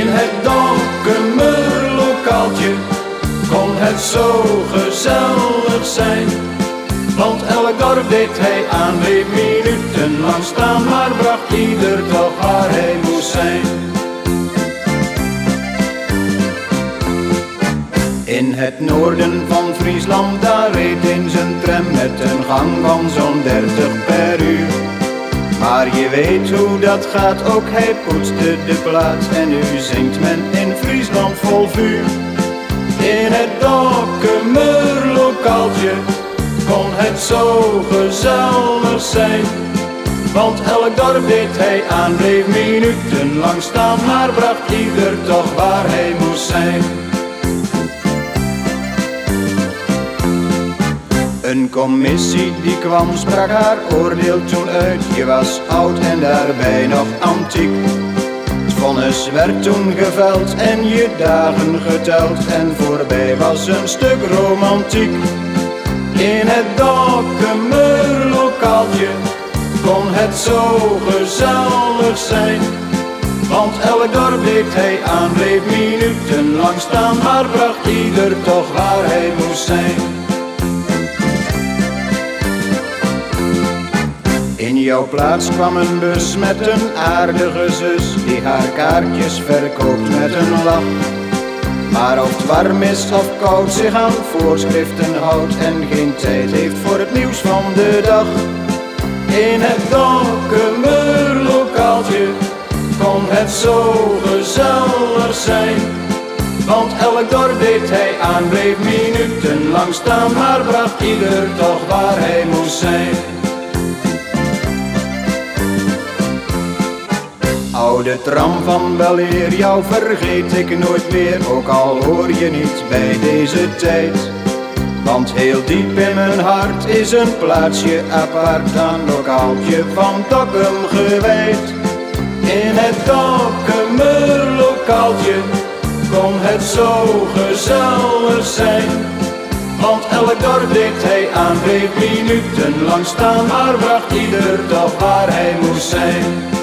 In het donkere lokaaltje kon het zo gezellig zijn. Want elk dorp deed hij aan, bleef minutenlang staan, maar bracht ieder toch waar hij moest zijn. In het noorden van Friesland, daar reed in zijn tram met een gang van zo'n 30 per uur. Maar je weet hoe dat gaat, ook hij poetste de plaat en nu zingt men in Friesland vol vuur. In het lokaaltje kon het zo gezellig zijn. Want elk dorp deed hij aan, bleef minutenlang staan, maar bracht ieder toch waar hij moest zijn. Een commissie die kwam sprak haar oordeel toen uit. Je was oud en daarbij nog antiek. Het vonnis werd toen geveld en je dagen geteld. En voorbij was een stuk romantiek. In het lokaaltje kon het zo gezellig zijn. Want elk dorp deed hij aan, bleef minutenlang staan, maar bracht ieder toch waar hij moest zijn. Jouw plaats kwam een bus met een aardige zus Die haar kaartjes verkoopt met een lach Maar of het warm is of koud zich aan voorschriften houdt En geen tijd heeft voor het nieuws van de dag In het donkere lokaaltje kon het zo gezellig zijn want elk dorp deed hij aan, bleef minutenlang staan, maar bracht ieder toch waar hij moest zijn. Oude tram van Weleer, jou vergeet ik nooit meer, ook al hoor je niet bij deze tijd. Want heel diep in mijn hart is een plaatsje apart aan lokaaltje van Dokkum gewijd. In het Dokkumer lokaaltje kon het zo gezellig zijn. Want elk dorp deed hij aan, bleef minutenlang staan, maar bracht ieder toch waar hij moest zijn.